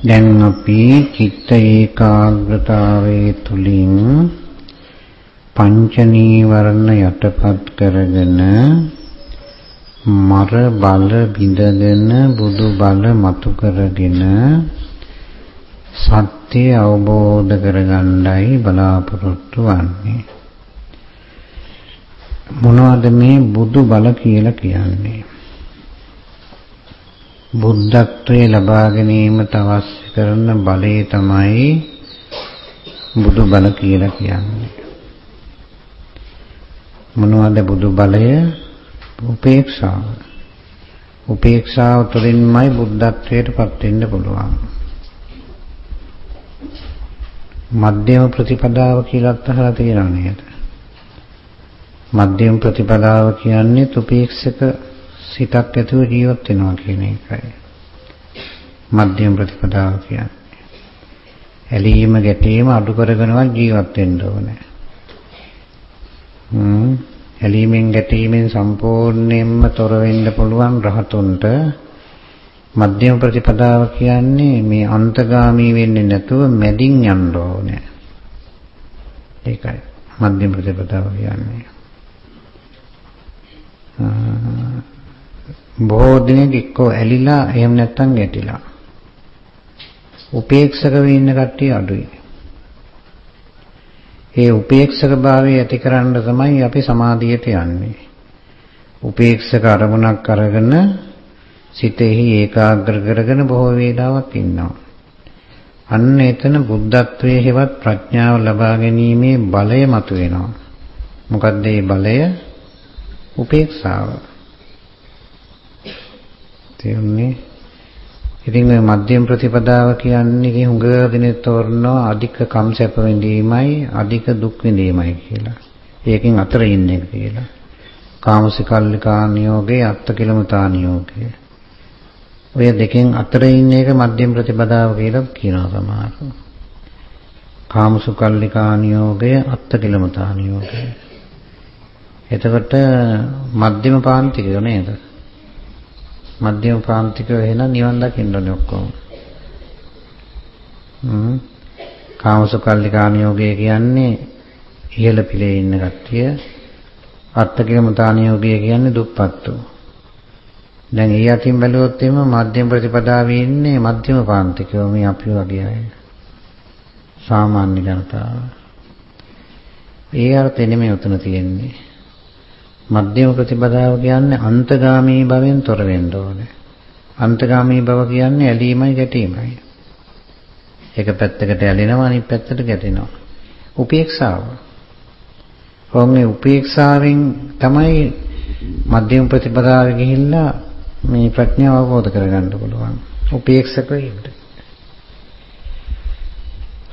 දැන් අපි චිත්ත ඒකාග්‍රතාවයේ තුලින් පංච නීවරණ යටපත් කරගෙන මර බල බිඳගෙන බුදු බල මතු කරගෙන සත්‍ය අවබෝධ කරගන්නයි බලාපොරොත්තු වෙන්නේ. මොනවද මේ බුදු බල කියලා කියන්නේ? බුද්ධත්වයේ ලබා ගැනීමට අවශ්‍ය කරන බලය තමයි බුදු බල කියලා කියන්නේ. මොනවද බුදු බලය? උපේක්ෂාව. උපේක්ෂාව තුළින්මයි බුද්ධත්වයට පත් වෙන්න පුළුවන්. මධ්‍යම ප්‍රතිපදාව කියලාත් අහලා තියෙනව නේද? මධ්‍යම ප්‍රතිපදාව කියන්නේ උපේක්ෂක සිතක් ඇතුව ජීවත් වෙනවා කියන එකයි. මධ්‍යම ප්‍රතිපදාව කියන්නේ. ඇලීම ගැටීම අඩු කරගෙනවත් ජීවත් වෙන්න ඕනේ. හ්ම් ඇලීමෙන් ගැටීමෙන් සම්පූර්ණයෙන්ම තොර වෙන්න පුළුවන් රහතුන්ට මධ්‍යම ප්‍රතිපදාව කියන්නේ මේ අන්තගාමී වෙන්නේ නැතුව මැදින් යන්න ඕනේ. ඒකයි මධ්‍යම ප්‍රතිපදාව කියන්නේ. බොහෝ දිනක එක්කෝ ඇලිලා එහෙම නැත්නම් ගැටිලා. උපේක්ෂක වෙන්න කට්ටිය අඩුයි. ඒ උපේක්ෂක භාවය ඇති කරන්න තමයි අපි සමාධියට යන්නේ. උපේක්ෂක අරමුණක් අරගෙන සිතෙහි ඒකාග්‍ර කරගෙන බොහෝ වේලාවක් ඉන්නවා. අන්න එතන බුද්ධත්වයේ හෙවත් ප්‍රඥාව ලබා ගැනීමේ බලය මතුවෙනවා. මොකද්ද මේ බලය? උපේක්ෂාව. තේරුණේ? ඉතින් මේ මධ්‍යම ප්‍රතිපදාව කියන්නේ හුඟ දිනේ තෝරනවා අධික කම්සැප විඳීමයි අධික දුක් විඳීමයි කියලා. ඒකෙන් අතර ඉන්නේ කියලා. කාමසිකල්ලිකා නියෝගේ අත්තකිලමතා නියෝගේ. ඔය දෙකෙන් අතර ඉන්න එක මධ්‍යම ප්‍රතිපදාව කියලා කියනවා සමහරව. කාමසුකල්ලිකා නියෝගය අත්තකිලමතා නියෝගය. එතකොට මධ්‍යම පාන්තිකය නේද? මධ්‍යම ප්‍රාන්තිකව එහෙනම් නිවන් දකින්න ඕනේ ඔක්කොම. හ්ම්. කාමසුකල්ලිකානියෝගය කියන්නේ ඉහළ පිළේ ඉන්න කට්ටිය. අත්තකිලමතානියෝගය කියන්නේ දුප්පත්තු. දැන් ඒ අතින් බැලුවොත් එimhe මධ්‍යම ප්‍රතිපදාවේ ඉන්නේ මධ්‍යම ප්‍රාන්තිකව මේ අපි වගේ අය. සාමාන්‍ය ජනතාව. ඒ අර්ථය නෙමෙයි උතන තියෙන්නේ. මධ්‍යම ප්‍රතිපදාව කියන්නේ අන්තගාමී භවෙන් තොර වෙන්න ඕනේ. අන්තගාමී භව කියන්නේ ඇලීමයි ගැටීමයි. එක පැත්තකට ඇලෙනවා අනිත් පැත්තට ගැටෙනවා. උපේක්ෂාව. කොහොමද උපේක්ෂාවෙන් තමයි මධ්‍යම ප්‍රතිපදාවේ ගිහිල්ලා මේ ප්‍රඥාව අවබෝධ කරගන්න පුළුවන්. උපේක්ෂක වෙන්න.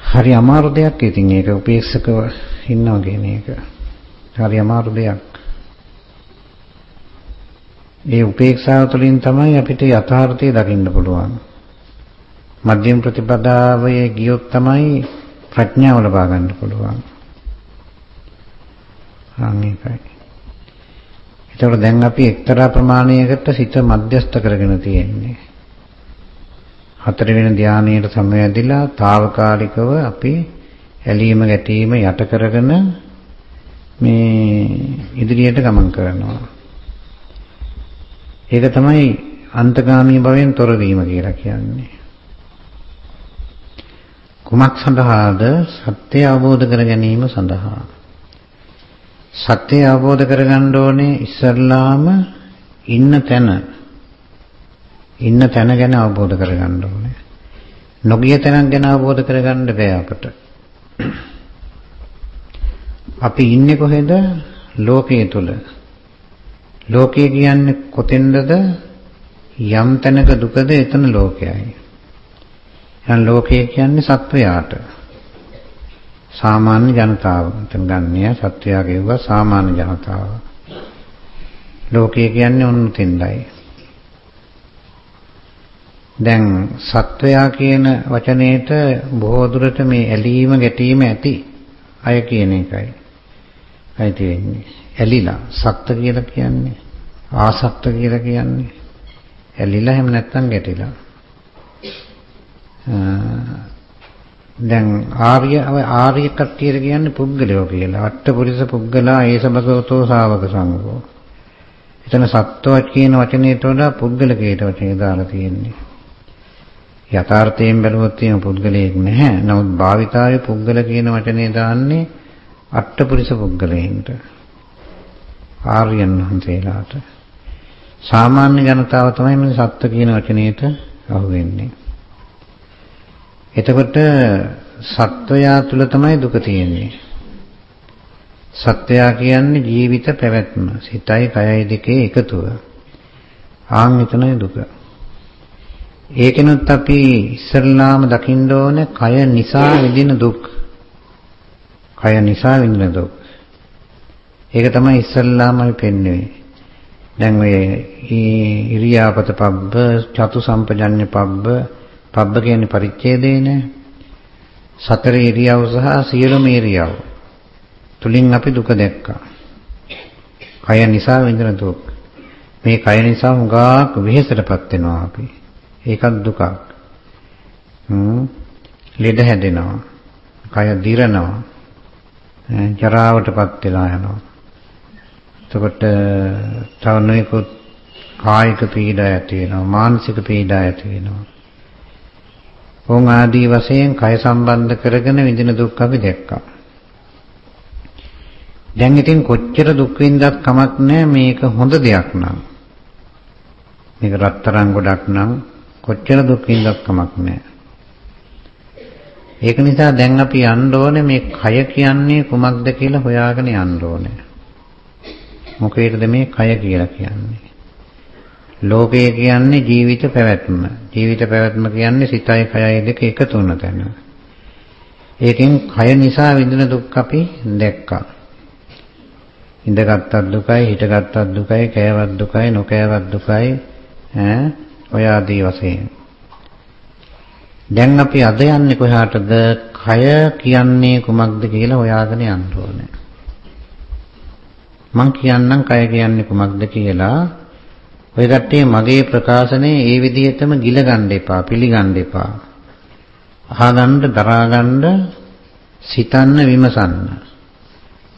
හරි අමාරු දෙයක් ඉතින් ඒක උපේක්ෂකව ඉන්නවා කියන එක. හරි අමාරු දෙයක්. ඒ උපේක්ෂාව තුළින් තමයි අපිට යථාර්ථය දකින්න පුළුවන්. මධ්‍යම ප්‍රතිපදාවේ ගියොත් තමයි ප්‍රඥාව ලබා ගන්න පුළුවන්. අනේකයි. ඒතකොට දැන් අපි එක්තරා ප්‍රමාණයකට සිත මධ්‍යස්ත කරගෙන තියෙන්නේ. හතර වෙන ධානයට සමවැදිලා తాවකාලිකව අපි ඇලීම ගැටීම යට කරගෙන මේ ඉදිරියට ගමන් කරනවා. ඒක තමයි අන්තගාමී භවෙන් තොරවීම කියලා කියන්නේ. කුමක් සඳහාද? සත්‍ය අවබෝධ කර ගැනීම සඳහා. සත්‍ය අවබෝධ කරගන්න ඕනේ ඉස්සල්ලාම ඉන්න තැන. ඉන්න තැන ගැන අවබෝධ කරගන්න ඕනේ. නොගිය තැනක් ගැන අවබෝධ කරගන්න බෑ අපට. අපි ඉන්නේ කොහෙද? ලෝකයේ තුල. ලෝකය කියන්නේ කොතෙන්ද යම් තැනක දුකද එතන ලෝකයයි. එහෙනම් ලෝකය කියන්නේ සත්වයාට. සාමාන්‍ය ජනතාව. එතන ගන්නෑ සත්වයා කියුවා සාමාන්‍ය ජනතාව. ලෝකය කියන්නේ ඔන්න තෙන්දයි. දැන් සත්වයා කියන වචනේට බොහෝ දුරට මේ ඇලීම ගැටීම ඇති අය කියන එකයි. අයිති වෙන්නේ. ඇලිලා සක්ත කියලා කියන්නේ ආසක්ත කියලා කියන්නේ ඇලිලා එහෙම නැත්නම් ගැටිලා දැන් ආර්ය ආර්ය කට්ටියට කියන්නේ පුද්ගලයෝ කියලා. අට්ඨපුරිස පුද්ගලා ඒසබසෝතෝ ශාවක සංඝෝ. එතන සත්වවත් කියන වචනයට වඩා පුද්ගල කීට වචනේ දාලා තියෙන්නේ. යථාර්ථයෙන් බැලුවොත් එහෙම පුද්ගලයෙක් නැහැ. නමුත් භාවිතාවේ පුද්ගල කියන වචනේ දාන්නේ අට්ඨපුරිස පුද්ගලයන්ට. ආර්යයන් වහන්සේලාට. සාමාන්‍ය ජනතාව තමයි මේ සත්ත්ව කියන වචනේට අහු වෙන්නේ. එතකොට සත්වයා තුල තමයි දුක තියෙන්නේ. සත්වයා කියන්නේ ජීවිත පැවැත්ම, සිතයි කයයි දෙකේ එකතුව. ආන් එතනයි දුක. ඒකෙනුත් අපි ඉස්සල්ලාම දකින්න ඕනේ කය නිසා විඳින දුක්. කය නිසා විඳින දුක්. ඒක තමයි ඉස්සල්ලාම අපි පෙන්වන්නේ. දැන් ඔය ඉරියාපත පබ්බ, චතු සම්පජඤ්ඤ පබ්බ පබ්බ කියන්නේ පරිච්ඡේදයනේ. සතර ඉරියව් සහ සියලුම ඉරියව්. තුලින් අපි දුක දැක්කා. කය නිසා විඳින දුක්. මේ කය නිසා හුඟක් වෙහෙසටපත් වෙනවා අපි. ඒකත් දුකක්. හ්ම්. ලෙඩ හැදෙනවා. කය දිරනවා. ජරාවටපත් වෙලා යනවා. එතකොට තව නොයෙකුත් කායික පීඩා ඇති වෙනවා මානසික පීඩා ඇති වෙනවා ඕන් ආදී වශයෙන් කය සම්බන්ධ කරගෙන විඳින දුක් අපි දැක්කා. දැන් ඉතින් කොච්චර දුක් විඳත් කමක් නැහැ මේක හොඳ දෙයක් නම්. මේක රත්තරන් ගොඩක් නම් කොච්චර දුක් විඳත් කමක් නැහැ. ඒක නිසා දැන් අපි යන්න ඕනේ මේ කය කියන්නේ කුමක්ද කියලා හොයාගෙන යන්න ඕනේ. මොකේද මේ කය කියලා කියන්නේ? ලෝකය කියන්නේ ජීවිත පැවැත්ම. ජීවිත පැවැත්ම කියන්නේ සිතයි කයයි දෙක එකතු වුණ තැන. ඒකෙන් කය නිසා විඳින දුක් අපි දැක්කා. ඉඳගත්ත් දුකයි, හිටගත්ත් දුකයි, කෑවත් දුකයි, නොකෑවත් දුකයි ඈ ඔය ආදී වශයෙන්. දැන් අපි අද යන්නේ කොහාටද? කය කියන්නේ කුමක්ද කියලා හොයාගෙන යන්න ඕනේ. මං කියන්නම් කය කියන්නේ කුමක්ද කියලා ඔය කට්ටිය මගේ ප්‍රකාශනේ ඒ විදිහටම ගිල ගන්න එපා, පිළිගන්න එපා. අහගන්න, දරාගන්න, සිතන්න, විමසන්න.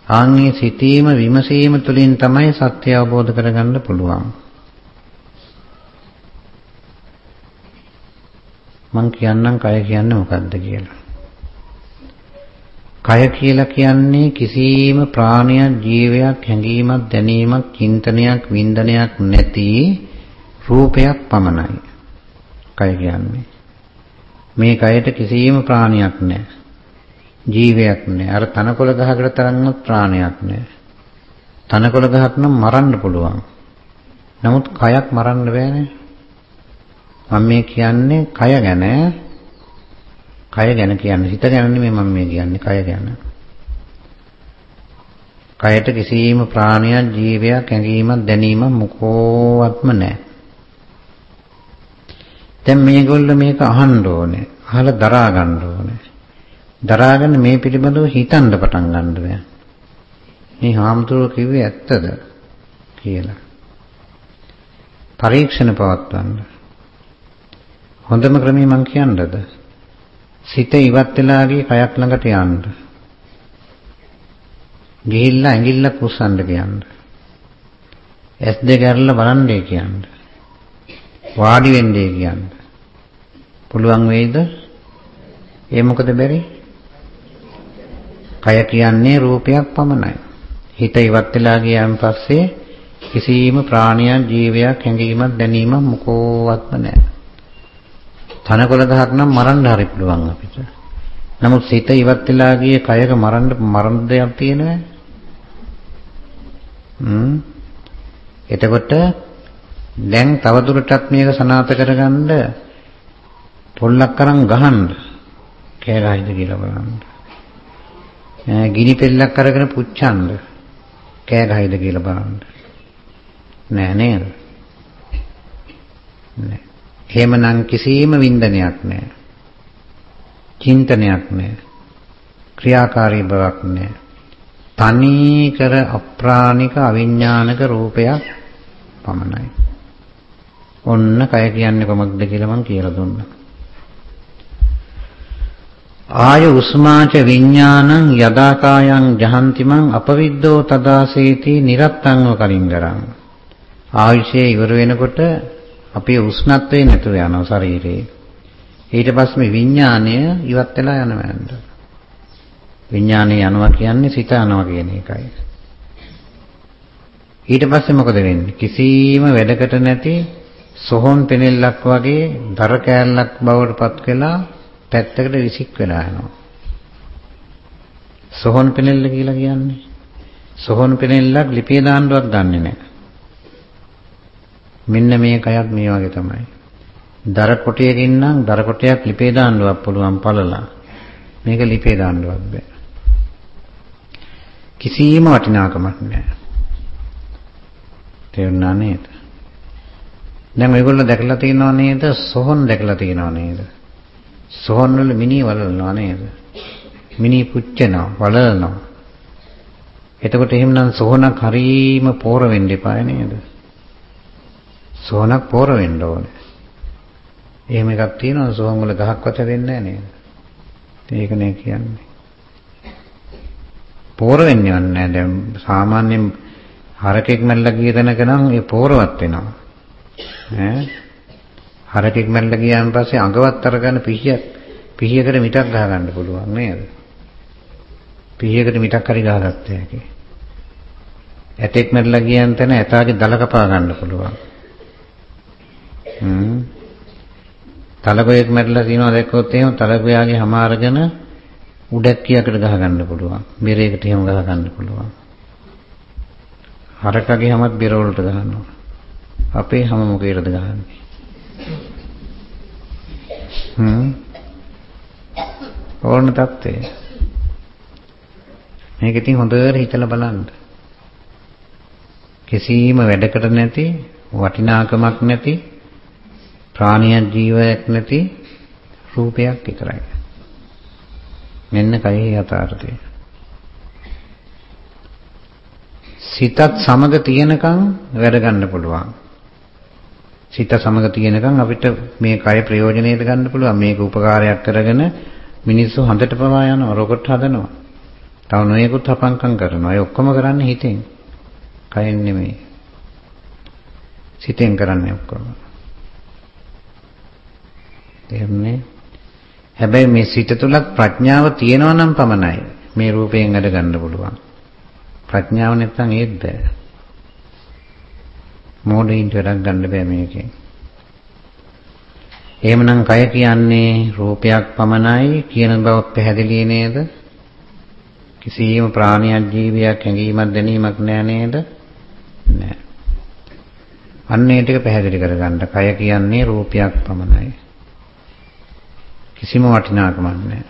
ආන්ගේ සිතීම, විමසීම තුළින් තමයි සත්‍ය අවබෝධ කරගන්න පුළුවන්. මං කියන්නම් කය කියන්නේ මොකද්ද කියලා. කය කියලා කියන්නේ කිසිම ප්‍රාණයක් ජීවයක් හැඟීමක් දැනීමක් චින්තනයක් වින්දනයක් නැති රූපයක් පමණයි. කය කියන්නේ. මේ කයට කිසිම ප්‍රාණයක් නැහැ. ජීවයක් නැහැ. අර තනකොළ ගහකට තරම්වත් ප්‍රාණයක් නැහැ. තනකොළ ගහක් නම් මරන්න පුළුවන්. නමුත් කයක් මරන්න බෑනේ. මම මේ කියන්නේ කය ගැන කය ගැන කියන්නේ හිත ගැන නෙමෙයි මම මේ කියන්නේ කය ගැන. කයට කිසිම ප්‍රාණයක් ජීවයක් ඇඟීමක් දැනීමක් මොකෝවත්ම නැහැ. දැන් මේගොල්ලෝ මේක අහන්න ඕනේ. අහලා දරා ගන්න ඕනේ. දරාගෙන මේ පිළිබඳව හිතන්න පටන් ගන්න බෑ. මේ හාමුදුරුවෝ කිව්වේ ඇත්තද කියලා. පරීක්ෂණ පවත්වන්න. හොඳම ක්‍රමය මං කියන්නද? සිත ඉවත් වෙලා ගිය කයක් ළඟට යන්න. ගිහිල්ලා ඇඟිල්ල කුස්සන්න කියන්න. ඇස් දෙක අරලා බලන්නේ කියන්න. වාඩි වෙන්නේ කියන්න. පුළුවන් වෙයිද? ඒ මොකද බැරි? කය කියන්නේ රූපයක් පමණයි. හිත ඉවත් වෙලා ගියන් පස්සේ කිසිම ප්‍රාණියක් ජීවයක් හැඟීමක් දැනීමක් මොකෝවත්ම නැහැ. තනකොළ ගහක් නම් මරන්න හරි පුළුවන් අපිට. නමුත් සිත ඉවත් වෙලා ගියේ කයක මරන්න මරණ දෙයක් තියෙනවද? හ්ම්. එතකොට දැන් තවදුරටත් මේක සනාථ කරගන්න පොල්ලක් අරන් ගහන්න කෑ ගහයිද කියලා බලන්න. ගිනි පෙල්ලක් අරගෙන පුච්චන්න කෑ ගහයිද කියලා බලන්න. නෑ නේද? නෑ. එහෙමනම් කිසිම වින්දනයක් නැහැ. චින්තනයක් නැහැ. ක්‍රියාකාරී බවක් නැහැ. තනි කර අප්‍රාණික අවිඥානික රූපයක් පමණයි. ඔන්න කය කියන්නේ කොමක්ද කියලා මම කියලා දුන්නා. ආය උස්මාච විඥානං යදාකායන් ජහන්තිමං අපවිද්දෝ තදාසේති නිරත්තංව කලින්ගරං ආයුෂයේ ඉවර වෙනකොට අපේ උෂ්ණත්වය නැතුව යනවා ශරීරේ. ඊට පස්සේ මේ විඥාණය ඉවත් වෙලා යනවා නේද විඥාණය යනවා කියන්නේ සිත යනවා කියන එකයි. ඊට පස්සේ මොකද වෙන්නේ? කිසිම වැඩකට නැති සොහොන් පෙනෙල්ලක් වගේ දර කෑල්ලක් බවට පත් වෙලා පැත්තකට විසික් වෙලා යනවා. සොහොන් පෙනෙල්ල කියලා කියන්නේ. සොහොන් පෙනෙල්ලක් ලිපිය දාන්නවත් දන්නේ නැහැ. මෙන්න මේ කයත් මේ වගේ තමයි. දර කොටයකින් නම් දර කොටයක් ලිපේ දාන්නවත් පුළුවන් පළලා. මේක ලිපේ දාන්නවත් බෑ. කිසිම වටිනාකමක් නැහැ. තේරුණා නේද? දැන් මේගොල්ලෝ දැකලා තියෙනව නේද? සොහොන් දැකලා තියෙනව නේද? සොහොන් වල මිනි වලනවා නේද? මිනි පුච්චනවා, වලනවා. එතකොට එහෙමනම් සොහොනක් හරීම පෝර වෙන්න එපා නේද? සොහොනක් පෝර වෙන්න ඕනේ. එහෙම එකක් තියෙනවා සොහොන් වල ගහක්වත් හැදෙන්නේ නැහැ නේද? ඒක නේ කියන්නේ. පෝර වෙන්නේ නැහැ. දැන් සාමාන්‍යයෙන් හරකෙක් මැල්ල ගිය තැනක නම් ඒ පෝරවත් වෙනවා. ඈ හරකෙක් මැල්ල ගියාන් පස්සේ අඟවත් අරගෙන පිහියක් පිහියකට මිටක් ගහ ගන්න පුළුවන් නේද? පිහියකට මිටක් හරි ගහගත්ත හැකි. ඇතෙක් මැල්ල ගියන් තැන ඇතාගේ දල කපා ගන්න පුළුවන්. හ්ම්. තලගොයෙක් මැරිලා තියෙනවා දැක්කොත් එහෙම තලගොයාගේ හැම අරගෙන උඩැක්කියකට ගහ ගන්න පුළුවන්. බෙරේකට එහෙම ගහ ගන්න පුළුවන්. හරකගේ හැමත් බෙර වලට ගහනවා. අපේ හැම මොකේද ගහන්නේ? හ්ම් ඕන තත්ත්වය මේක ඉතින් හොඳට හිතලා බලන්න කිසිම වැඩකට නැති වටිනාකමක් නැති ප්‍රාණියක් ජීවයක් නැති රූපයක් විතරයි. මෙන්න කයෙහි යථාර්ථය. සිතත් සමග තියෙනකන් වැඩ ගන්න පුළුවන්. සිත සමග තියෙනකන් අපිට මේ කය ප්‍රයෝජනෙට ගන්න පුළුවන්. මේක උපකාරයක් කරගෙන මිනිස්සු හඳට පවා යනවා රොකට් හදනවා. තව නොයෙකුත් හපංකම් කරනවා. ඒ ඔක්කොම කරන්නේ හිතෙන්. කයෙන් නෙමෙයි. සිතෙන් කරන්නේ ඔක්කොම. තේරුණේ හැබැයි මේ සිත තුලක් ප්‍රඥාව තියෙනවා නම් පමණයි මේ රූපයෙන් අඩ ගන්න පුළුවන් ප්‍රඥාව නැත්නම් ඒත් බෑ මෝඩයින්ට වැඩක් ගන්න බෑ මේකෙන්. එහෙමනම් කය කියන්නේ රූපයක් පමණයි කියන බව පැහැදිලි නේද? කිසියම් ප්‍රාණියක් ජීවියක් හැඟීමක් දැනීමක් නෑ නේද? නෑ. අන්න ඒ ටික පැහැදිලි කරගන්න. කය කියන්නේ රූපයක් පමණයි. කිසිම වටිනාකමක් නෑ.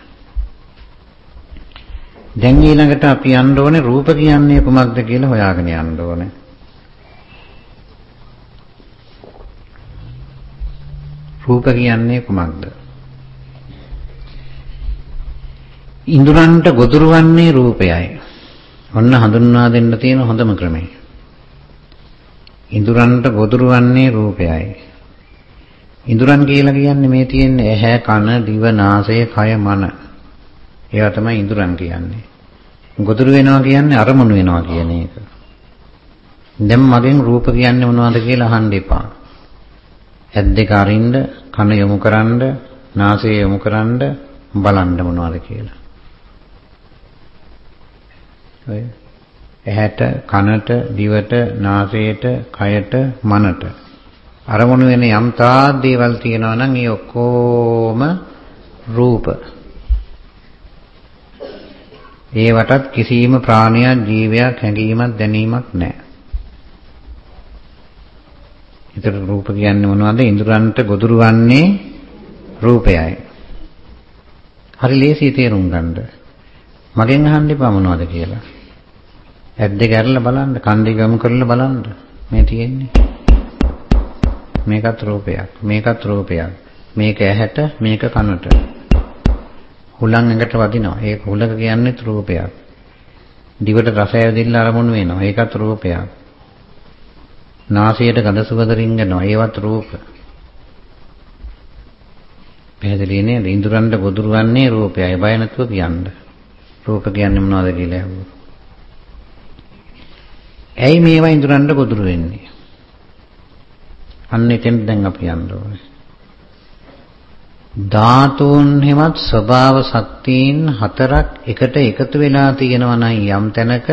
දැන් ඊළඟට අපි යන්න ඕනේ රූප කියන්නේ කුමක්ද කියලා හොයාගෙන යන්න ඕනේ. රූප කියන්නේ කුමක්ද? ඉඳුරන්ට ගොදුරු වන්නේ රූපයයි. ඔන්න හඳුන්වා දෙන්න තියෙන හොඳම ක්‍රමය. ඉඳුරන්ට ගොදුරු වන්නේ රූපයයි. ඉඳුරන් කියලා කියන්නේ මේ තියෙන ඇහැ කන දිව නාසය කය මන. ඒවා තමයි ඉඳුරන් කියන්නේ. ගොදුරු වෙනවා කියන්නේ අරමුණු වෙනවා කියන එක. දැන් මගෙන් රූප කියන්නේ මොනවද කියලා අහන්න එපා. ඇස් දෙක අරින්න, කන යොමු කරන්න, නාසය යොමු කරන්න බලන්න මොනවද කියලා. ඔය ඇහැට, කනට, දිවට, නාසයට, කයට, මනට අරමුණු වෙන යම් තාක් දේවල් තියෙනවා නම් ඒ ඔක්කොම රූප. ඒවටත් කිසිම ප්‍රාණයක් ජීවයක් හැඟීමක් දැනීමක් නැහැ. ඒතර රූප කියන්නේ මොනවද? ඉඳුරන්ට ගොදුරු වන්නේ රූපයයි. හරි ලේසි තේරුම් ගන්න. මගෙන් අහන්න එපා මොනවද කියලා. ඇස් දෙක අරලා බලන්න, කන් දෙක යොමු කරලා බලන්න. මේ තියෙන්නේ. මේකත් රූපයක්. මේකත් රූපයක්. මේක ඇහැට, මේක කනට. හුලං ඇඟට වදිනවා. ඒක හුලක කියන්නේ රූපයක්. දිවට රසය ඇවිදilla අරමුණු වෙනවා. ඒකත් රූපයක්. නාසයට ගඳ සුවඳ රින්ගනවා ඒවත් රූප පැහැදිලි නේද? ඉඳුරන්ට ගොදුරු වන්නේ රූපයයි. බය නැතුව කියන්න. රූප කියන්නේ මොනවද කියලා අහුවා. ඇයි මේවා ඉඳුරන්ට ගොදුරු වෙන්නේ? අන්න එතෙන් දැන් අපි යන්න ඕනේ. ධාතුන් හිමත් ස්වභාව ශක්තියින් හතරක් එකට එකතු වෙලා තියෙනවා නම් යම් තැනක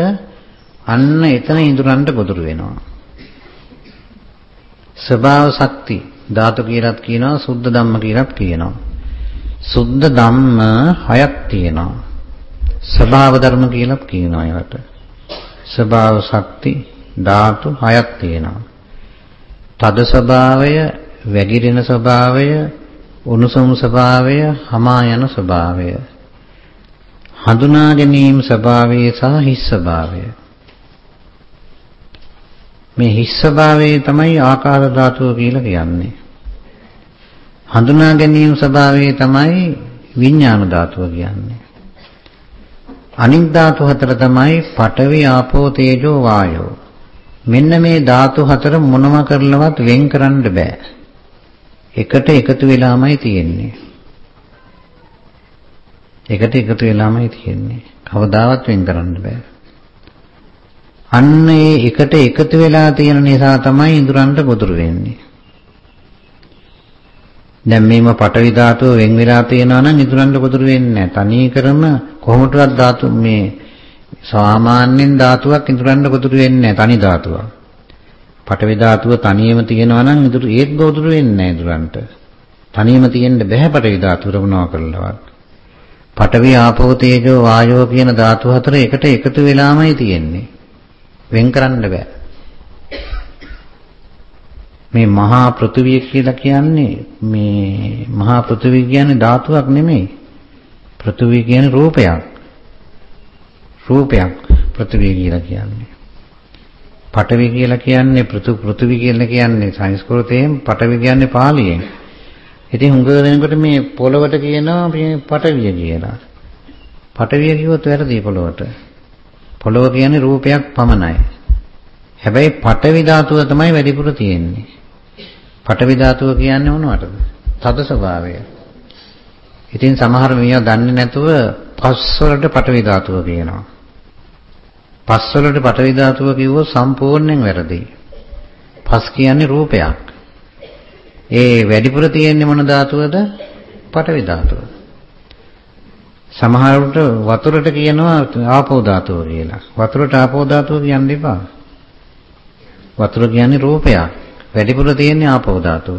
අන්න එතන ඉඳුරන්ට ගොදුරු වෙනවා. ස්වභාව ශක්ති ධාතු කියලාත් කියනවා සුද්ධ ධම්ම කියලාත් කියනවා. සුද්ධ ධම්ම හයක් තියෙනවා. ස්වභාව ධර්ම කියලාත් කියනවා ඒවට. ස්වභාව ශක්ති ධාතු හයක් තියෙනවා. තද ස්වභාවය, වැగిරෙන ස්වභාවය, උණුසුම් ස්වභාවය, හමා යන ස්වභාවය. හඳුනා ගැනීම ස්වභාවය සහ හිස් ස්වභාවය. මේ හිස් ස්වභාවය තමයි ආකාර ධාතුව කියලා කියන්නේ. හඳුනා ගැනීම ස්වභාවය තමයි විඥාන ධාතුව කියන්නේ. අනිත් ධාතු හතර තමයි පඨවි ආපෝ තේජෝ වායෝ. මෙන්න මේ ධාතු හතර මොනම කරලවත් වෙන් කරන්න බෑ. එකට එකතු වෙලාමයි තියෙන්නේ. එකට එකතු වෙලාමයි තියෙන්නේ. කවදාවත් වෙන් කරන්න බෑ. අන්න ඒ එකට එකතු වෙලා තියෙන නිසා තමයි ඉඳුරන්ට ගොදුරු වෙන්නේ. දැන් මේම පටවි ධාතුව වෙන් වෙලා තියෙනවා නම් ඉදuranda ගොදුරු වෙන්නේ නැහැ. තනී කරම කොහොමදවත් ධාතු මේ සාමාන්‍යයෙන් ධාතුවක් ඉදuranda ගොදුරු වෙන්නේ නැහැ තනි ධාතුවක්. පටවි ධාතුව තනියම තියෙනවා නම් ඉදුරු ඒත් ගොදුරු වෙන්නේ නැහැ ඉදuranda. තනියම තියෙන්න බෑ පටවි ධාතුව රවණා කරලවත්. පටවි ආපෝ තේජෝ වායෝ කියන ධාතු හතර එකට එකතු වෙලාමයි තියෙන්නේ. වෙන් කරන්න බෑ. මේ මහා පෘථිවිය කියලා කියන්නේ මේ මහා පෘථිවිය කියන්නේ ධාතුවක් නෙමෙයි. පෘථිවිය කියන්නේ රූපයක්. රූපයක් පෘථිවිය කියලා කියන්නේ. පඨවි කියලා කියන්නේ පෘථිවි කියලා කියන්නේ සංස්කෘතයෙන් පඨවි කියන්නේ පාලියෙන්. ඉතින් හුඟ දෙනකොට මේ පොළවට කියනවා මේ පඨවිය කියලා. පඨවිය කිව්වොත් වැරදි පොළවට. පොළව කියන්නේ රූපයක් පමණයි. හැබැයි පඨවි ධාතුව තමයි වැඩිපුර තියෙන්නේ. පඨවි ධාතුව කියන්නේ මොනවටද? තද ස්වභාවය. ඉතින් සමහර මේවා දන්නේ නැතුව පස් වලට පඨවි ධාතුව කියනවා. පස් වලට පඨවි ධාතුව කිව්වොත් සම්පූර්ණයෙන් වැරදි. පස් කියන්නේ රූපයක්. ඒ වැඩිපුර තියෙන්නේ මොන ධාතුවද? පඨවි ධාතුව. සමහරවිට වතුරට කියනවා ආපෝ ධාතුව කියලා. වතුරට ආපෝ ධාතුව කියන්න එපා. වතුර කියන්නේ රූපයක්. වැඩිපුර තියෙන්නේ ආපෝ ධාතුව.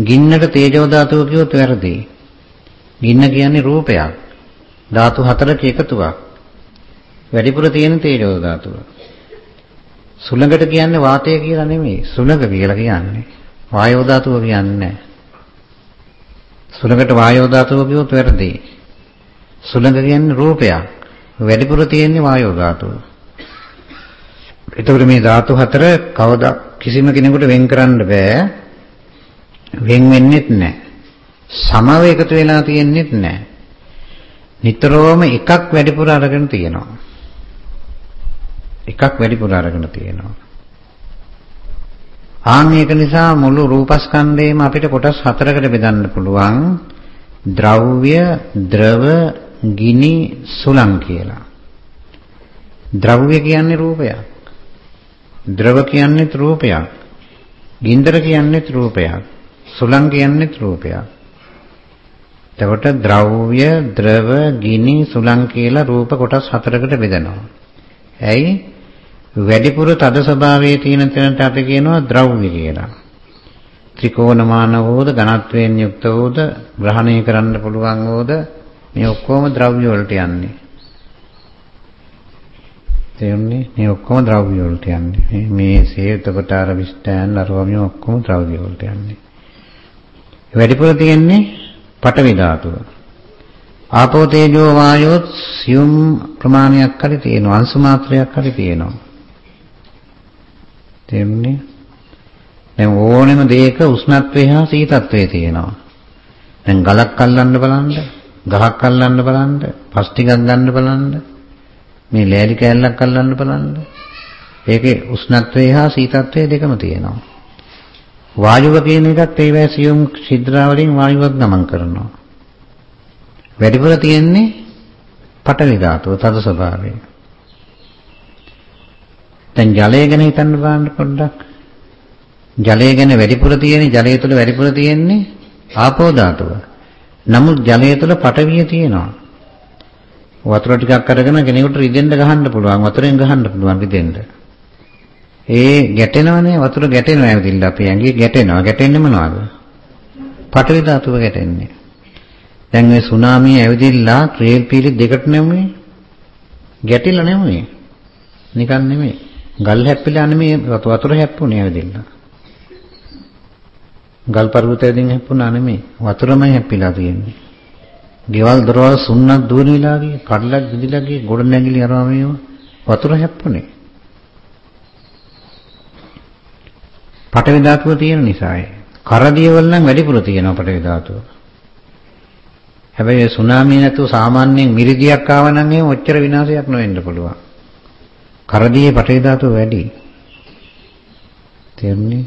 ගින්නට තේජෝ ධාතුව කිව්වොත් වැරදි. ගින්න කියන්නේ රූපයක්. ධාතු හතරක එකතුවක්. වැඩිපුර තියෙන තේජෝ ධාතුව. සුළඟට කියන්නේ වාතය කියලා නෙමෙයි. සුළඟ කියලා කියන්නේ. වායෝ ධාතුව කියන්නේ නැහැ. සුළඟට වායෝ ධාතුව කිව්වොත් වැරදි. සුළඟ කියන්නේ රූපයක්. වැඩිපුර තියෙන්නේ වායෝ ධාතුව. එතකොට මේ ධාතු හතර කවදා කිසිම කෙනෙකුට වෙන් කරන්න බෑ. වෙන් වෙන්නෙත් නැහැ. සමව එකතු වෙලා තියෙන්නෙත් නැහැ. නිතරම එකක් වැඩිපුර අරගෙන තියෙනවා. එකක් වැඩිපුර අරගෙන තියෙනවා. ආන් ඒක නිසා මුළු රූපස්කන්ධයම අපිට කොටස් හතරකට බෙදන්න පුළුවන්. ද්‍රව්‍ය, ද්‍රව, ගිනි, සුලං කියලා. ද්‍රව්‍ය කියන්නේ රූපයක්. ද්‍රව කියන්නේත් රූපයක්. ගින්දර කියන්නේත් රූපයක්. සුළං කියන්නේත් රූපයක්. එතකොට ද්‍රව්‍ය, ද්‍රව, ගිනි, සුළං කියලා රූප කොටස් හතරකට බෙදනවා. ඇයි? වැඩිපුර තද ස්වභාවයේ තියෙන තැනට අපි කියනවා ද්‍රව්‍ය කියලා. ත්‍රිකෝණමාන වූද, ඝනත්වයෙන් යුක්ත වූද, ග්‍රහණය කරන්න පුළුවන් වූද මේ ඔක්කොම ද්‍රව්‍ය වලට යන්නේ. තේරුණේ? මේ ඔක්කොම ද්‍රව්‍ය වලට යන්නේ. මේ සේතකොට අර විස්තයන් අරවම ඔක්කොම ද්‍රව්‍ය වලට යන්නේ. වැඩිපුර තියෙන්නේ පඨවි ධාතුව. ආපෝ තේජෝ වායෝ සියුම් ප්‍රමාණයක් හරි තියෙනවා. අංශු මාත්‍රයක් හරි තියෙනවා. තේරුණේ දැන් ඕනෙම දෙයක උෂ්ණත්වය හා සීතත්වය තියෙනවා දැන් ගලක් අල්ලන්න බලන්න ගහක් අල්ලන්න බලන්න පස් ටිකක් ගන්න බලන්න මේ ලෑලි කෑල්ලක් අල්ලන්න බලන්න. ඒකේ උෂ්ණත්වය හා සීතත්වය දෙකම තියෙනවා. වායුව කියන එකත් ඒ වැසියුම් ශිද්‍රා වලින් වායුවක් ගමන් කරනවා. වැඩිපුර තියෙන්නේ පඨවි ධාතුව තද ස්වභාවය. දැන් ජලය ගැන හිතන්න බලන්න පොඩ්ඩක්. ජලය ගැන වැඩිපුර තියෙන ජලය තුල වැඩිපුර තියෙන්නේ ආපෝ ධාතුව. නමුත් ජලය තුල පඨවිය තියෙනවා. වතුර ටිකක් අරගෙන කෙනෙකුට රිදෙන්න ගහන්න පුළුවන් වතුරෙන් ගහන්න පුළුවන් රිදෙන්න. ඒ ගැටෙනවනේ වතුර ගැටෙනවා ඇවිදින්න අපේ ඇඟේ ගැටෙනවා. ගැටෙන්නේ මොනවද? පඨවි ධාතුව ගැටෙන්නේ. දැන් මේ සුනාමිය ඇවිදිලා ට්‍රේල් පීලි දෙකට නෙමෙයි ගැටිලා නෙමෙයි. නිකන් නෙමෙයි. ගල් හැප්පිලා නෙමෙයි වතුර හැප්පුණේ ඇවිදින්න. ගල් පර්වතයෙන් හැප්පුණා නෙමෙයි. වතුරමයි හැප්පිලා තියෙන්නේ. ගෙවල් දොරවල් සුන්නක් දුවන වෙලා ගියේ, කඩලක් විදිලා ගියේ, ගොඩ නැගිලි අරවා මේව වතුර හැප්පුණේ. පටවි ධාතුව තියෙන නිසායි. කරදියවල නම් වැඩිපුර තියෙනවා පටවි ධාතුව. හැබැයි ඒ සුනාමිය නැතුව සාමාන්‍යයෙන් මිරිදියක් ආව නම් එහෙම ඔච්චර විනාශයක් නොවෙන්න පුළුවන්. කරදියේ පටවි ධාතුව වැඩි. තේරුණේ?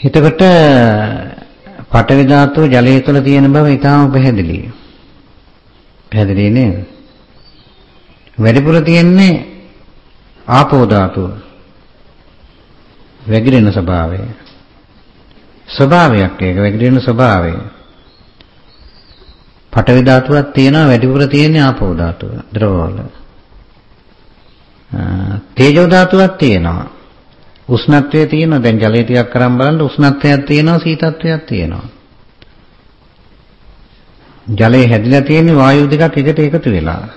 එතකොට පඨවි ධාතුව ජලය තුළ තියෙන බව ඊටාම පැහැදිලියි. පැහැදිලි නේද? වැඩිපුර තියෙන්නේ ආපෝ ධාතුව. වැగిරෙන ස්වභාවය. ස්වභාවයක් ඒක වැగిරෙන ස්වභාවය. පඨවි ධාතුවක් තියෙනවා වැඩිපුර තියෙන්නේ ආපෝ ධාතුව ද්‍රවවල. තේජෝ ධාතුවක් තියෙනවා. උෂ්ණත්වය තියෙනවා. දැන් ජලය ටිකක් අරන් බලන්න උෂ්ණත්වයක් තියෙනවා සීතත්වයක් තියෙනවා. ජලය හැදිලා තියෙන්නේ වායු දෙකක් එකට එකතු වෙලා.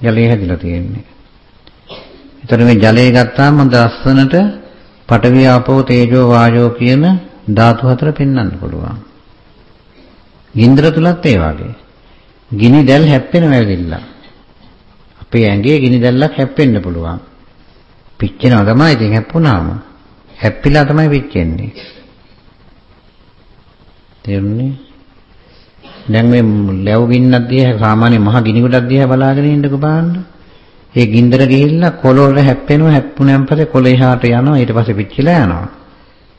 ජලය හැදිලා තියෙන්නේ. ඒතර මේ ජලය ගත්තාම දස්සනට පඨවි ආපෝ තේජෝ වායෝ කියන ධාතු හතර පෙන්වන්න පුළුවන්. ගින්දර තුලත් ඒ වගේ. ගිනි දැල් හැප්පෙනවා ඇවිල්ලා. අපේ ඇඟේ ගිනි දැල්ලක් හැප්පෙන්න පුළුවන්. පිච්චෙනවා තමයි ඉතින් හැප්පුණාම. හැප්පිලා තමයි පිච්චෙන්නේ. තේරුණේ? දැන් මේ ලැබු ගින්නක් දිහා සාමාන්‍ය මහ ගිනි ගොඩක් දිහා බලාගෙන ඉන්නකො බලන්න. ඒ ගින්දර ගිහිල්ලා කොළ වල හැප්පෙනවා හැප්පුණාන් පස්සේ කොළ එහාට යනවා ඊට පස්සේ පිච්චිලා යනවා.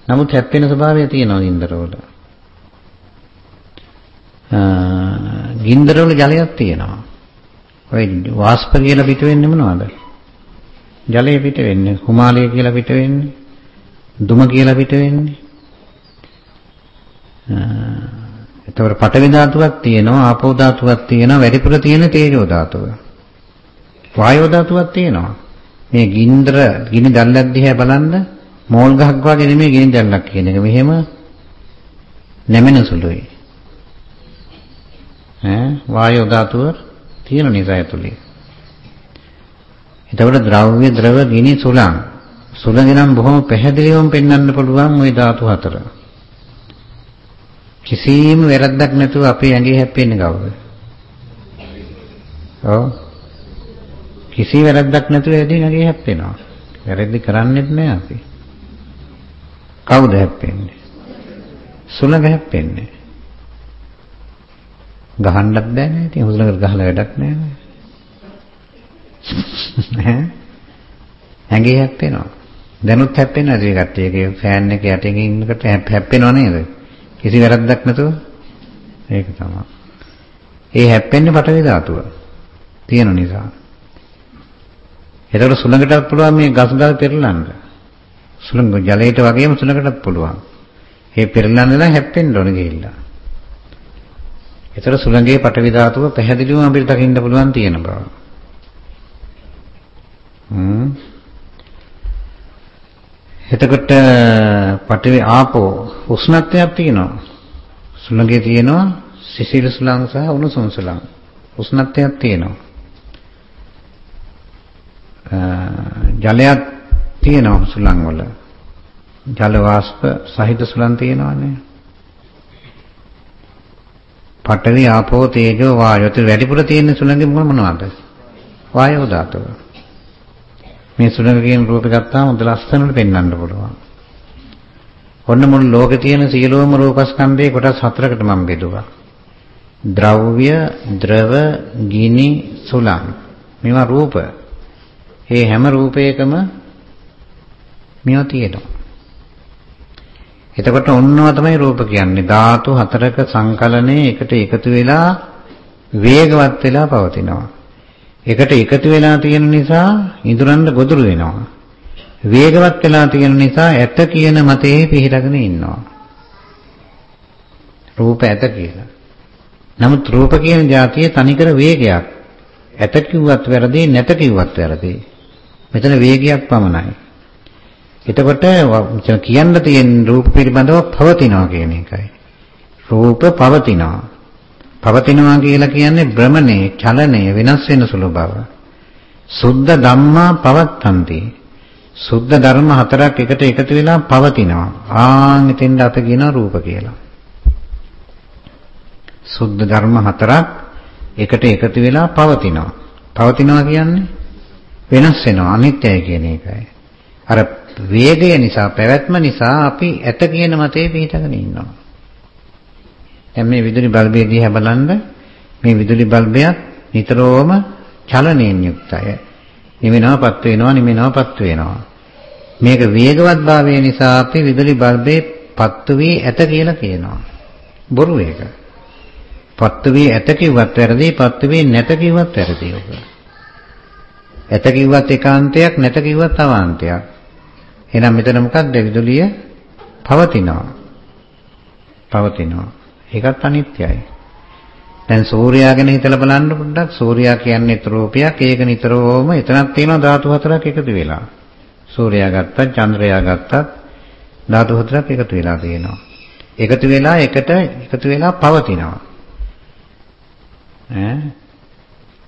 නමුත් හැප්පෙන ස්වභාවය තියෙනවා ගින්දර වල. ගින්දර වල ජලයක් තියෙනවා. ඔය වාෂ්ප කියලා පිට වෙන්නේ මොනවද? ජලය පිට වෙන්නේ කුමාලය කියලා පිට වෙන්නේ දුම කියලා පිට වෙන්නේ. එතකොට පඨවි ධාතුවක් තියෙනවා ආපෝ ධාතුවක් තියෙනවා වැඩිපුර තියෙන තේජෝ ධාතුව. වායෝ ධාතුවක් තියෙනවා. මේ ගින්දර ගිනි දැල්ලක් දිහා බලන්න මෝල් ගහක් වගේ නෙමෙයි ගිනි දැල්ලක් කියන එක. මෙහෙම නැමෙන සුළුයි. ඈ වායෝ ධාතුව තියෙන නිසා ඇතුලේ එතකොට ද්‍රව්‍ය ද්‍රව ගිනි සුළං සුළඟ නම් බොහොම පැහැදිලිවම පෙන්වන්න පුළුවන් ওই ධාතු හතර. කිසිම වැරද්දක් නැතුව අපේ ඇඟේ හැප්පෙන්නේ කවුද? ඔව්. කිසි වැරද්දක් නැතුව ඇදී ඇඟේ හැප්පෙනවා. වැරද්ද කරන්නේත් නෑ අපි. කවුද හැප්පෙන්නේ? සුළඟ හැප්පෙන්නේ. ගහන්නත් බෑ නේ. ඉතින් හුලඟට ගහලා වැඩක් නෑ. ඇඟේ හැප්පෙනවා. දැනුත් හැප්පෙනවා ඒ කට්ටියගේ ෆෑන් එක යටින් ඉන්නකොට හැප්පෙනව නේද? කිසි වැරද්දක් නැතුව. ඒක තමයි. ඒ හැප්පෙන්නේ පටවි ධාතුව. තියෙන නිසා. ඒතකොට සුළඟටත් පුළුවන් මේ ගස් ගල් පෙරලන්න. සුළඟ ජලයට වගේම සුළඟටත් පුළුවන්. ඒ පෙරලන්නලා හැප්පෙන්න ඕන ගිහිල්ලා. ඒතර සුළඟේ පටවි ධාතුව පැහැදිලිවම අපිට දකින්න පුළුවන් තියෙන බව. එතකොට පඨවි ආපෝ උෂ්ණත්වයක් තියෙනවා. සුළඟේ තියෙනවා සිසිල් සුළං සහ උණුසුම් සුළං. උෂ්ණත්වයක් තියෙනවා. ජලයක් තියෙනවා සුළං වල. ජල වාෂ්ප සහිත සුළං තියෙනවානේ. පඨවි ආපෝ තේජෝ වායෝ. ඒ වැඩිපුර තියෙන සුළඟේ මොනවද? වායෝ ධාතුව. මේ සුනක කියන රූපේ ගත්තාම හොඳ ලස්සනට පෙන්වන්න පුළුවන්. ඔන්න මුළු ලෝකේ තියෙන සියලුම රූපස්කන්ධේ කොටස් හතරකට මම බෙදුවා. ද්‍රව්‍ය, ද්‍රව, ගිනි, සුලං. මේවා රූප. මේ හැම රූපයකම මේවා තියෙනවා. එතකොට ඔන්නව තමයි රූප කියන්නේ. ධාතු හතරක සංකලනයේ එකට එකතු වෙලා වේගවත් වෙලා පවතිනවා. එකට එකතු වෙලා තියෙන නිසා ඉඳුරන්ට ගොදුරු වෙනවා. වේගවත් වෙලා තියෙන නිසා ඇත කියන මතයේ පිහිටගෙන ඉන්නවා. රූප ඇත කියලා. නමුත් රූප කියන જાතිය තනිකර වේගයක්. ඇත කිව්වත් වැරදි නැත කිව්වත් වැරදි. මෙතන වේගයක් පමණයි. එතකොට කියන්න තියෙන රූප පිළිබඳව පවතිනවා කියන එකයි. රූප පවතිනවා. පවතිනවා කියලා කියන්නේ භ්‍රමණේ, චලනය, වෙනස් වෙන සුළු බව. සුද්ධ ධම්මා පවත්තන්ති. සුද්ධ ධර්ම හතරක් එකට එකතු වෙලා පවතිනවා. ආන් එතෙන්ද අපි කියන රූප කියලා. සුද්ධ ධර්ම හතරක් එකට එකතු වෙලා පවතිනවා. පවතිනවා කියන්නේ වෙනස් වෙනවා අනිත්‍යයි කියන එකයි. අර වේගය නිසා පැවැත්ම නිසා අපි ඇත කියන මතේ පිටගෙන ඉන්නවා. දැන් මේ විදුලි බල්බය දිහා බලන්න මේ විදුලි බල්බයක් නිතරම චලනයෙන් යුක්තයි. නිවෙනවපත් වෙනවා නිවෙනවපත් වෙනවා. මේක වේගවත් භාවය නිසා අපි විදුලි බල්බේ පත්තු වී ඇත කියලා කියනවා. බොරු ඒක. පත්තු වී ඇත කිව්වත් වැරදි, පත්තු වී නැත කිව්වත් වැරදි ඔක. ඇත කිව්වත් ඒකාන්තයක්, නැත කිව්වත් අවාන්තයක්. එහෙනම් මෙතන මොකක්ද විදුලිය පවතිනවා. පවතිනවා. ඒකත් අනිත්‍යයි. දැන් සූර්යයා ගැන හිතලා බලන්න පොඩ්ඩක්. සූර්යයා කියන්නේ රූපයක්. ඒක නිතරම එතනක් තියෙනවා ධාතු හතරක් එකතු වෙලා. සූර්යයා ගත්තත්, චන්ද්‍රයා ගත්තත් ධාතු හතරක් එකතු වෙලා තියෙනවා. එකතු වෙලා එකට එකතු වෙලා පවතිනවා. ඈ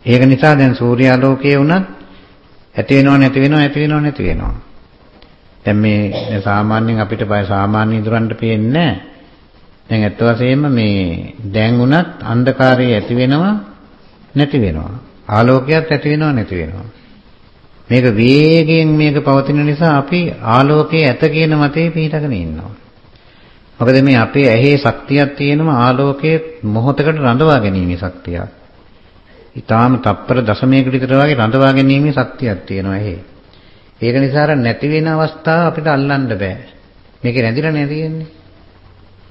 ඒක නිසා දැන් සූර්යාලෝකයේ වුණත් ඇති වෙනව නැති වෙනව ඇති වෙනව නැති වෙනවා. දැන් මේ සාමාන්‍යයෙන් අපිට බය සාමාන්‍ය ඉදරන්ට පේන්නේ නැහැ. දැන් ඇත්ත වශයෙන්ම මේ දැන් උනත් අන්ධකාරය ඇති වෙනවා නැති වෙනවා. ආලෝකයක් ඇති වෙනවා නැති වෙනවා. මේක වේගයෙන් මේක පවතින නිසා අපි ආලෝකයේ ඇත කියන මතේ පිටගෙන ඉන්නවා. මොකද මේ අපේ ඇහි ශක්තියක් තියෙනවා ආලෝකයේ මොහොතකට රඳවා ගැනීමේ ශක්තියක්. ඊටාම තප්පර දශමයකට විතර වගේ රඳවා ගැනීමේ ශක්තියක් තියෙනවා ඇහි. ඒක නිසා අර නැති වෙන අවස්ථාව අපිට අල්ලන්න බෑ. මේකේ රැඳිලා නෑ තියෙන්නේ.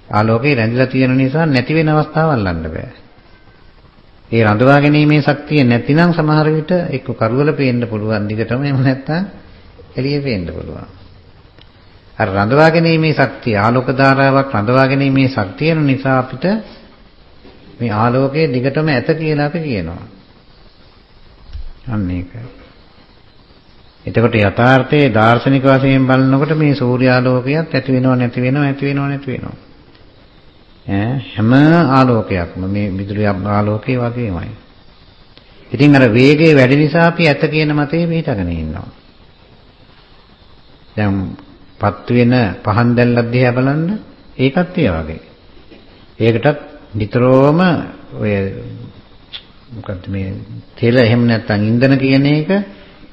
ආලෝකේ රැඳිලා තියෙන නිසා නැති වෙන අවස්ථාව අල්ලන්න බෑ. ඒ රඳවා ගැනීමේ ශක්තිය නැතිනම් සමහර විට එක්ක කරුවල පේන්න පුළුවන් දිගටම එහෙම නැත්නම් එළියේ පේන්න පුළුවන්. අර රඳවා ගැනීමේ ශක්තිය ආලෝක ධාරාවක් රඳවා ගැනීමේ ශක්තිය නිසා අපිට මේ ආලෝකයේ දිගටම ඇත කියලා අපි කියනවා. අන්න ඒකයි. එතකොට යථාර්ථයේ දාර්ශනික වශයෙන් බලනකොට මේ සූර්යාලෝකයක් ඇති වෙනව නැති වෙනව ඇති වෙනව නැති වෙනව. ඈ හැම ආලෝකයක්ම මේ විදුලි ආලෝකයේ වගේමයි. ඉතින් අර වේගය වැඩි නිසා අපි ඇත කියන මතේ පිටගෙන ඉන්නවා. දැන් පත් වෙන පහන් දැල්ලක් දිහා බලන්න ඒකත් ඒ වගේ. ඒකටත් නිතරම ඔය මොකද්ද මේ තෙල එහෙම නැත්නම් ඉන්ධන කියන එක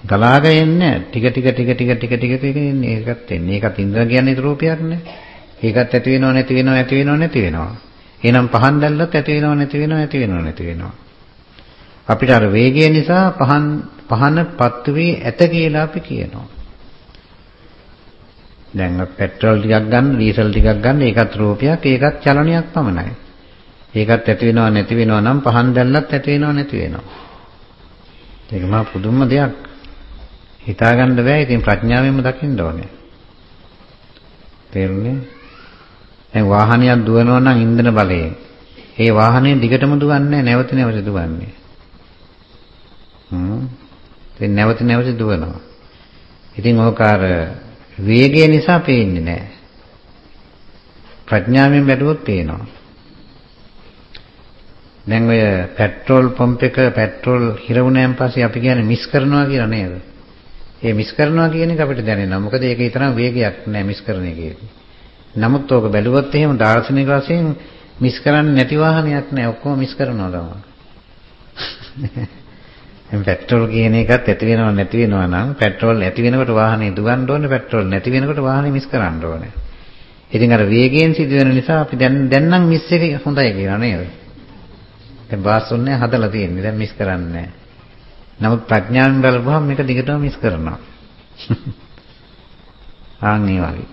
ගලාගෙන එන්නේ ටික ටික ටික ටික ටික ටික ටික එන්නේ. ඒකත් එන්නේ. ඒකත් ඉන්ද්‍ර කියන්නේ රූපයක් නේ ඒකත් ඇති වෙනව නැති වෙනව ඇති වෙනව නැති වෙනවා. එහෙනම් පහන් දැල්ලත් ඇති වෙනව නැති වෙනව ඇති වෙනව නැති වෙනවා. අපිට අර වේගය නිසා පහන් පහන පත්තු වී ඇත කියලා අපි කියනවා. දැන් පෙට්‍රල් ටිකක් ගන්න ඩීසල් ටිකක් ගන්න ඒකත් රූපයක් ඒකත් චලනයක් පමණයි. ඒකත් ඇති වෙනව නැති වෙනව නම් පහන් දැල්ලත් ඇති වෙනව නැති වෙනවා. ඒක මා පුදුම දෙයක්. හිතාගන්න බෑ. ඉතින් ප්‍රඥාවෙන්ම දකින්න ඕනේ. තේරුණේ? දැන් වාහනයක් දුවනවා නම් ඉන්ධන බලයෙන්. ඒ වාහනේ දිගටම දුවන්නේ නැවත නැවත දුවන්නේ. හ්ම්. ඉතින් නැවත නැවත දුවනවා. ඉතින් ඕක අර වේගය නිසා පේන්නේ නැහැ. ප්‍රඥාවෙන් බැලුවොත් පේනවා. දැන් ඔය පෙට්‍රෝල් පම්ප් එක පෙට්‍රෝල් හිර වුණාන් පස්සේ අපි කියන්නේ මිස් කරනවා කියලා නේද? ඒ මිස් කරනවා කියන එක අපිට දැනෙනවා. මොකද ඒකේ තරම් වේගයක් නැහැ මිස් කරන එකේදී. නමුත් ඕක බැලුවොත් එහෙම දාර්ශනික වශයෙන් මිස් කරන්නේ නැති වාහනයක් නැහැ. ඔක්කොම මිස් කරනවා තමයි. එම් පෙට්‍රල් කියන එකත් ඇති වෙනව නැති වෙනව නම් පෙට්‍රල් ඇති වෙනකොට වාහනේ දුවන්න ඕනේ පෙට්‍රල් නැති වෙනකොට වාහනේ මිස් කරන්න ඕනේ. ඉතින් අර වේගයෙන් සිදුවෙන නිසා අපි දැන් දැන් නම් මිස් එක හොඳයි කියනවා නේද? දැන් බාස්ොන්නේ හදලා තියෙන්නේ. දැන් මිස් කරන්නේ නැහැ. නමුත් ප්‍රඥාවෙන් බලපුවහම මේක දිගටම මිස් කරනවා. ආන් ඒ වගේ.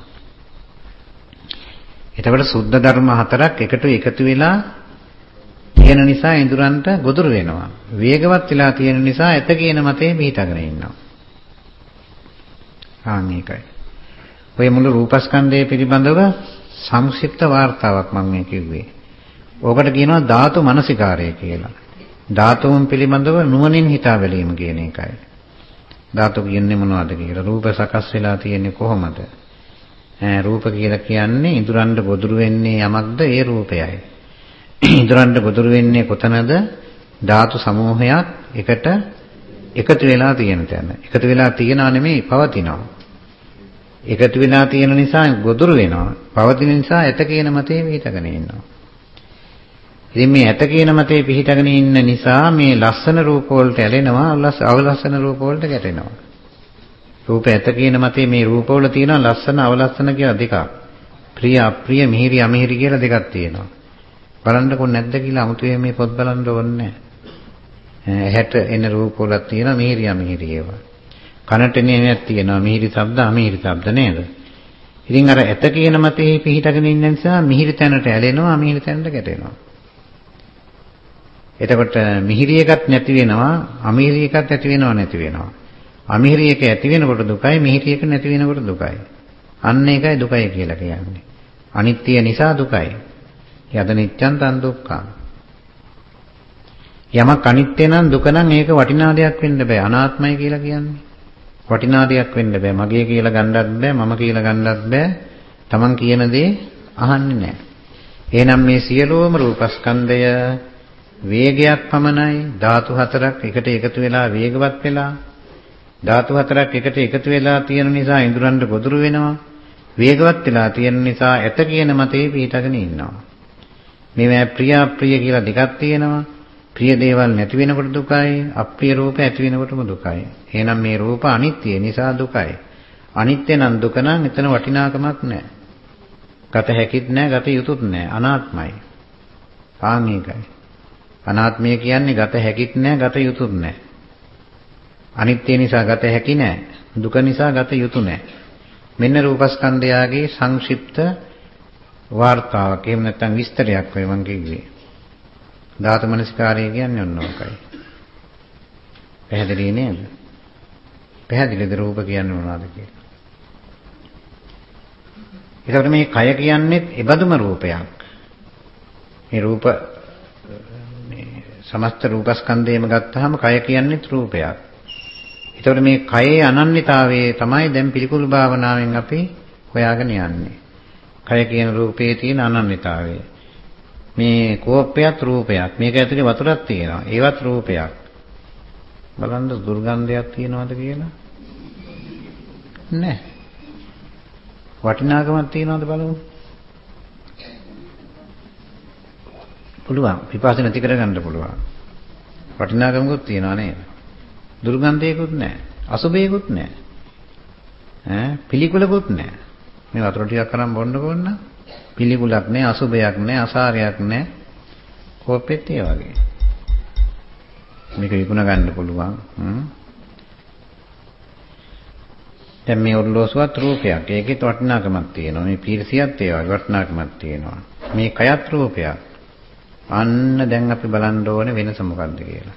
එතකොට සුද්ධ ධර්ම හතරක් එකට එකතු වෙලා තියෙන නිසා ඉඳුරන්ට ගොදුරු වෙනවා. වේගවත් වෙලා තියෙන නිසා එත කියන මතේ පිටගෙන ඉන්නවා. ආන් ඒකයි. ඔය මුළු රූපස්කන්ධය පිළිබඳව සංක්ෂිප්ත වார்த்தාවක් මම මේ කිව්වේ. ඔකට කියනවා ධාතු මනසිකාරය කියලා. ධාතුන් පිළිබඳව නුවණින් හිතා බැලීම කියන එකයි. ධාතු කියන්නේ මොනවද කියලා. රූප සකස් වෙලා තියෙන්නේ කොහොමද? ඈ රූප කියලා කියන්නේ ඉදuranda ගොදුරු වෙන්නේ යමක්ද ඒ රූපයයි. ඉදuranda ගොදුරු වෙන්නේ කොතනද? ධාතු සමූහයක් එකට එකතු වෙලා තියෙන තැන. එකතු වෙලා තියනා නෙමෙයි පවතිනවා. එකතු වෙලා තියෙන නිසා ගොදුරු වෙනවා. පවතින නිසා ඇත කියන මතේ පිටගෙන ඉන්නවා. ඉතින් මේ ඇත කියන මතේ පිටගෙන ඉන්න නිසා මේ ලස්සන රූප වලට ඇලෙනවා අවලස්සන රූප වලට ගැටෙනවා. රූප ඇත කියන මතේ මේ රූප වල තියෙන ලස්සන අවලස්සන කියලා දෙකක්. ප්‍රිය අප්‍රිය මිහිරි අමිහිරි කියලා දෙකක් තියෙනවා. බලන්නකො නැද්ද කියලා 아무තේ මේ පොත් බලන්න ඕනේ ඇහැට එන රූප වල තියෙන මිහිරි අමිහිරි ඒවා. කනට එනේක් තියෙනවා මිහිරි ශබ්ද අමිහිරි ශබ්ද නේද? ඉතින් අර ඇත කියන මතේ පිහිටගෙන ඉන්න නිසා මිහිරි තැනට ඇලෙනවා අමිහිරි තැනට ගැටෙනවා. එතකොට මිහිරි එකක් නැති වෙනවා අමිහිරි එකක් ඇති වෙනව නැති වෙනවා. අමිහිරි එක ඇති වෙනකොට දුකයි මිහිරි එක නැති වෙනකොට දුකයි. අන්න ඒකයි දුකයි කියලා කියන්නේ. අනිත්‍ය නිසා දුකයි. යද නිච්ඡන් තන් දුක්ඛං. යමක් අනිත්‍ය නම් දුක නම් ඒක වටිනා දෙයක් වෙන්න බෑ අනාත්මයි කියලා කියන්නේ. වටිනා දෙයක් වෙන්න බෑ. මගේ කියලා ගන්නත් බෑ මම කියලා ගන්නත් බෑ. Taman කියන දේ අහන්නේ නැහැ. එහෙනම් මේ සියලුම රූපස්කන්ධය වේගයක් පමණයි. ධාතු හතරක් එකට එකතු වෙලා වේගවත් වෙලා ධාතු හතරක් එකට එකතු වෙලා තියෙන නිසා ඉඳුරන්ට ගොදුරු වෙනවා. වේගවත් වෙලා තියෙන නිසා ඇත කියන මතේ පිටගෙන ඉන්නවා. මේවා ප්‍රිය අප්‍රිය කියලා දෙකක් තියෙනවා. ප්‍රිය දේවල් නැති වෙනකොට දුකයි අප්‍රිය රූප ඇති වෙනකොටම දුකයි. එහෙනම් මේ රූප අනිත්‍ය නිසා දුකයි. අනිත්‍ය නම් දුක නම් එතන වටිනාකමක් නැහැ. ගත හැකිත් නැහැ ගත යුතුත් නැහැ. අනාත්මයි. ආන් ඒකයි. අනාත්මය කියන්නේ ගත හැකිත් නෑ ගත යුතුත් නෑ. අනිත්‍ය නිසා ගත හැකි නෑ. දුක නිසා ගත යුතු නෑ. මෙන්න රූපස්කන්ධයාගේ සංක්ෂිප්ත වார்த்தාවක්. එහෙම නැත්නම් විස්තරයක් වෙයි මං කිව්වේ. ධාතුමනස්කාරය කියන්නේ ඔන්න ඔකයි. පැහැදිලි නේද? පැහැදිලිද රූප කියන්නේ මොනවද කියලා? ඒකට මේ කය කියන්නේ එබඳුම රූපයක්. මේ රූප සමස්ත රූපස්කන්ධයම ගත්තාම කය කියන්නේ රූපයක්. ඒතකොට මේ කයේ අනන්‍යතාවයේ තමයි දැන් පිළිකුල් භාවනාවෙන් අපි හොයාගෙන යන්නේ. කය කියන රූපයේ තියෙන අනන්‍යතාවය. මේ කෝප්පයත් රූපයක්. මේක ඇතුලේ වතුරක් තියෙනවා. ඒවත් රූපයක්. බලන්න දුර්ගන්ධයක් තියෙනවද කියලා? නැහැ. වටිනාකමක් තියෙනවද බලමු. පුළුවන්. පිපාසය නැති කරගන්න පුළුවන්. වටිනාකමකුත් තියනවා නේද? දුර්ගන්ධයකුත් නැහැ. අසුබයකුත් නැහැ. ඈ පිළිකුලකුත් නැහැ. මේ වතුර ටිකක් අරන් බොන්න කොන්න පිළිකුලක් නැහැ, අසුබයක් නැහැ, අසාරයක් නැහැ. කෝපෙත් ඒ වගේ. මේක විකුණ ගන්න පුළුවන්. දැන් මේ ඔර්ලෝසුවත් රූපයක්. ඒකෙත් වටිනාකමක් තියෙනවා. මේ පීර්සියත් ඒ වගේ වටිනාකමක් තියෙනවා. මේ කයත් රූපයක්. අන්න දැන් අපි බලන්න ඕනේ වෙනස මොකක්ද කියලා.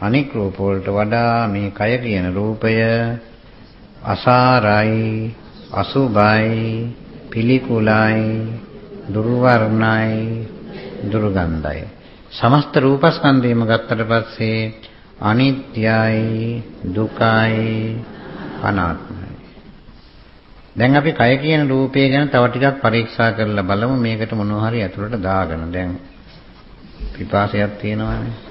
අනික් රූප වලට වඩා මේ කය කියන රූපය අසාරයි, අසුභයි, පිළිකුලයි, දුර්වර්ණයි, දුර්ගන්ධයි. සමස්ත රූපස්කන්ධයම ගත්තට පස්සේ අනිත්‍යයි, දුකයි, අනාත්මයි. දැන් අපි කය කියන රූපය ගැන තව ටිකක් පරීක්ෂා කරලා බලමු මේකට මොනවා හරි ඇතුළට දාගෙන. දැන් පිපාසයක් තියෙනවානේ.